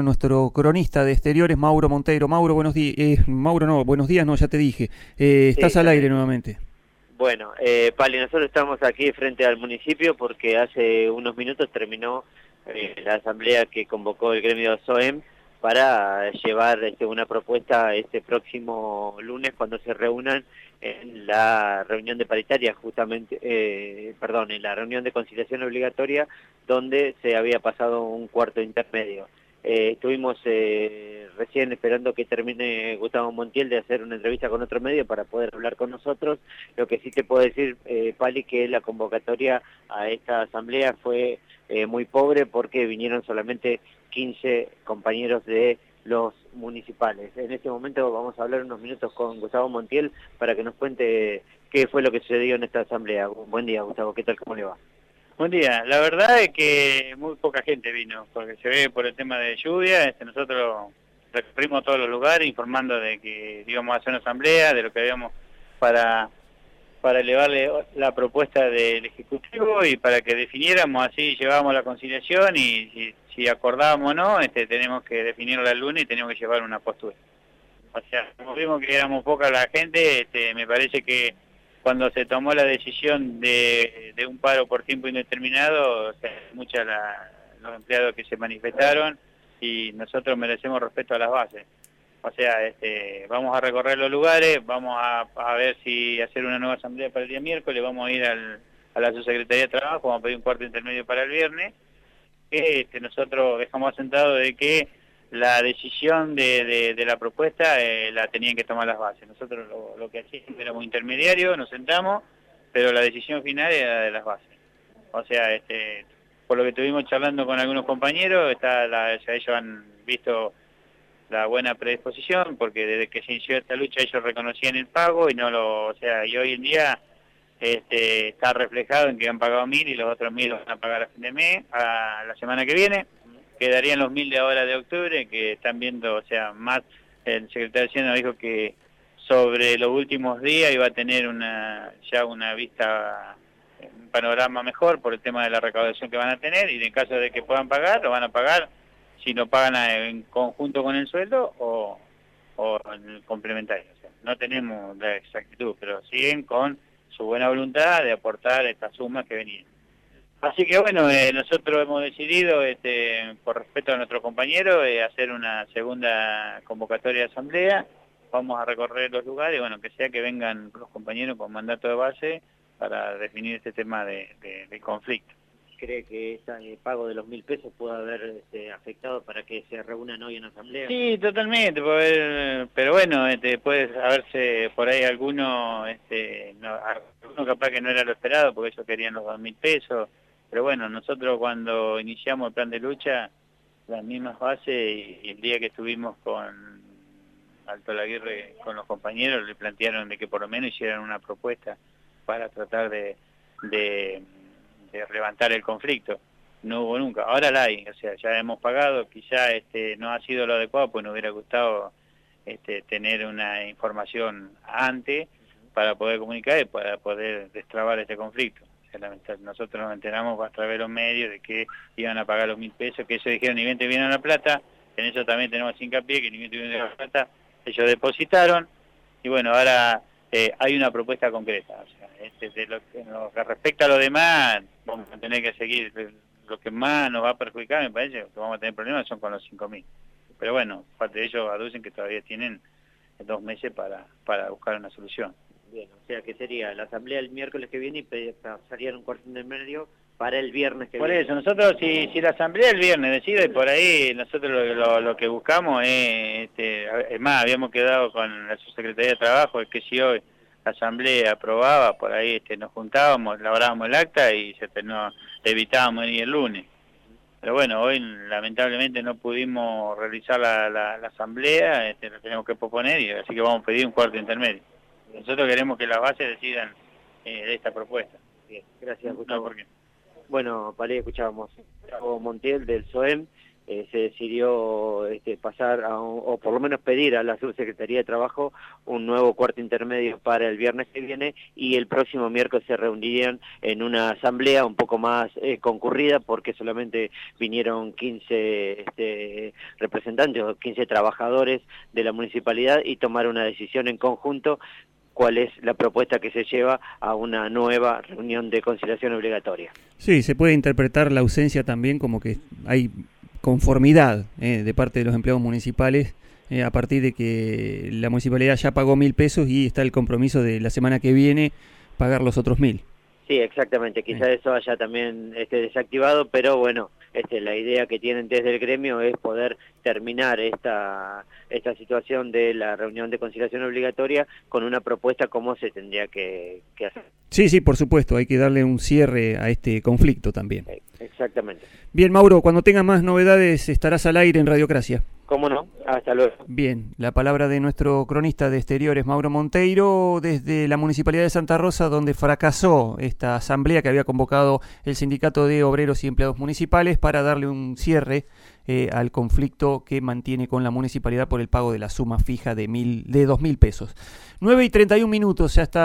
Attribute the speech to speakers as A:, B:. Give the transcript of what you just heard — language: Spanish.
A: nuestro cronista de exteriores, Mauro Monteiro. Mauro, buenos días. Eh, Mauro, no, buenos días, no, ya te dije. Eh, estás al aire nuevamente.
B: Bueno, eh, Pali, nosotros estamos aquí frente al municipio porque hace unos minutos terminó eh, la asamblea que convocó el gremio SOEM para llevar este, una propuesta este próximo lunes cuando se reúnan en la reunión de paritaria, justamente, eh, perdón, en la reunión de conciliación obligatoria, donde se había pasado un cuarto intermedio. Eh, estuvimos eh, recién esperando que termine Gustavo Montiel de hacer una entrevista con otro medio para poder hablar con nosotros. Lo que sí te puedo decir, eh, Pali, que la convocatoria a esta asamblea fue muy pobre porque vinieron solamente 15 compañeros de los municipales. En este momento vamos a hablar unos minutos con Gustavo Montiel para que nos cuente qué fue lo que sucedió en esta asamblea. Buen día, Gustavo. ¿Qué tal? ¿Cómo le va?
C: Buen día. La verdad es que muy poca gente vino, porque se ve por el tema de lluvia. Este, nosotros recorrimos todos los lugares informando de que íbamos a hacer una asamblea, de lo que habíamos para para elevarle la propuesta del Ejecutivo y para que definiéramos así, llevábamos la conciliación y si, acordábamos o no, este, tenemos que definirla el lunes y tenemos que llevar una postura. O sea, como vimos que éramos poca la gente, este, me parece que cuando se tomó la decisión de, un paro por tiempo indeterminado, o sea, muchos los empleados que se manifestaron y nosotros merecemos respeto a las bases. O sea, este, vamos a recorrer los lugares, vamos a, ver si hacer una nueva asamblea para el día miércoles, vamos a ir a la subsecretaría de Trabajo, vamos a pedir un cuarto intermedio para el viernes, este, nosotros dejamos asentado de que la decisión de, de, la propuesta eh, la tenían que tomar las bases. Nosotros lo, lo que hacíamos éramos intermediarios, nos sentamos, pero la decisión final era de las bases. O sea, este, por lo que estuvimos charlando con algunos compañeros, está la, ya ellos han visto la buena predisposición, porque desde que se inició esta lucha ellos reconocían el pago y no lo, o sea, y hoy en día este, está reflejado en que han pagado mil y los otros mil los van a pagar a fin de mes, a la semana que viene quedarían los mil de ahora de octubre, que están viendo, o sea, más, el secretario de Hacienda dijo que sobre los últimos días iba a tener una ya una vista, un panorama mejor por el tema de la recaudación que van a tener, y en caso de que puedan pagar, lo van a pagar si no pagan en conjunto con el sueldo o, o en el complementario. No tenemos la exactitud, pero siguen con su buena voluntad de aportar estas sumas que venían. Así que bueno, eh, nosotros hemos decidido, este, por respeto a nuestro compañero, eh, hacer una segunda convocatoria de asamblea. Vamos a recorrer los lugares, bueno, que sea que vengan los compañeros con mandato de base para definir este tema de, de, de conflicto.
B: ¿Cree que este pago de los mil pesos puede haber este, afectado para que se reúnan hoy en asamblea?
C: Sí, totalmente, haber, pero bueno, este, puede haberse por ahí alguno, este, no, alguno capaz que no era lo esperado porque ellos querían los dos mil pesos pero bueno, nosotros cuando iniciamos el plan de lucha, las mismas bases, y el día que estuvimos con Alto Laguirre, con los compañeros, le plantearon de que por lo menos hicieran una propuesta para tratar de, levantar el conflicto. No hubo nunca, ahora la hay, o sea, ya hemos pagado, quizá este, no ha sido lo adecuado, pues nos hubiera gustado este, tener una información antes para poder comunicar y para poder destrabar este conflicto nosotros nos enteramos a través de los medios de que iban a pagar los mil pesos, que ellos dijeron ni bien te vienen la plata, en eso también tenemos hincapié, que ni bien te vienen la plata, ellos depositaron, y bueno, ahora eh, hay una propuesta concreta, o este, en lo que respecta a lo demás, vamos a tener que seguir, lo que más nos va a perjudicar, me parece, que vamos a tener problemas son con los cinco mil, pero bueno, parte de ellos aducen que todavía tienen dos meses para, para buscar una solución.
B: Bien, o sea que sería la asamblea el miércoles que viene y pasarían un cuarto de medio para el viernes que
C: por
B: viene.
C: Por eso, nosotros si, si la asamblea el viernes decide, por ahí nosotros lo, lo, lo que buscamos es, este, es más, habíamos quedado con la subsecretaría de Trabajo, es que si hoy la asamblea aprobaba, por ahí este, nos juntábamos, elaborábamos el acta y se, no, evitábamos ir el lunes. Pero bueno, hoy lamentablemente no pudimos realizar la, la, la asamblea, este, lo tenemos que proponer y así que vamos a pedir un cuarto intermedio. Nosotros queremos que las bases decidan eh, de esta propuesta.
B: Bien, gracias Gustavo. No, bueno, para ahí escuchábamos Gustavo Montiel del SOEM, eh, se decidió este, pasar, a o por lo menos pedir a la Subsecretaría de Trabajo un nuevo cuarto intermedio para el viernes que viene y el próximo miércoles se reunirían en una asamblea un poco más eh, concurrida porque solamente vinieron 15 este, representantes o 15 trabajadores de la municipalidad y tomar una decisión en conjunto cuál es la propuesta que se lleva a una nueva reunión de conciliación obligatoria.
A: Sí, se puede interpretar la ausencia también como que hay conformidad eh, de parte de los empleados municipales eh, a partir de que la municipalidad ya pagó mil pesos y está el compromiso de la semana que viene pagar los otros mil.
B: Sí, exactamente. Quizá eso haya también este, desactivado, pero bueno, este, la idea que tienen desde el gremio es poder terminar esta, esta situación de la reunión de conciliación obligatoria con una propuesta como se tendría que, que hacer.
A: Sí, sí, por supuesto, hay que darle un cierre a este conflicto también.
B: Exactamente.
A: Bien, Mauro, cuando tenga más novedades estarás al aire en Radiocracia.
B: ¿Cómo no? Hasta luego.
A: Bien, la palabra de nuestro cronista de exteriores, Mauro Monteiro, desde la Municipalidad de Santa Rosa, donde fracasó esta asamblea que había convocado el Sindicato de Obreros y Empleados Municipales para darle un cierre eh, al conflicto que mantiene con la municipalidad por el pago de la suma fija de, mil, de dos mil pesos. 9 y 31 minutos, ya está.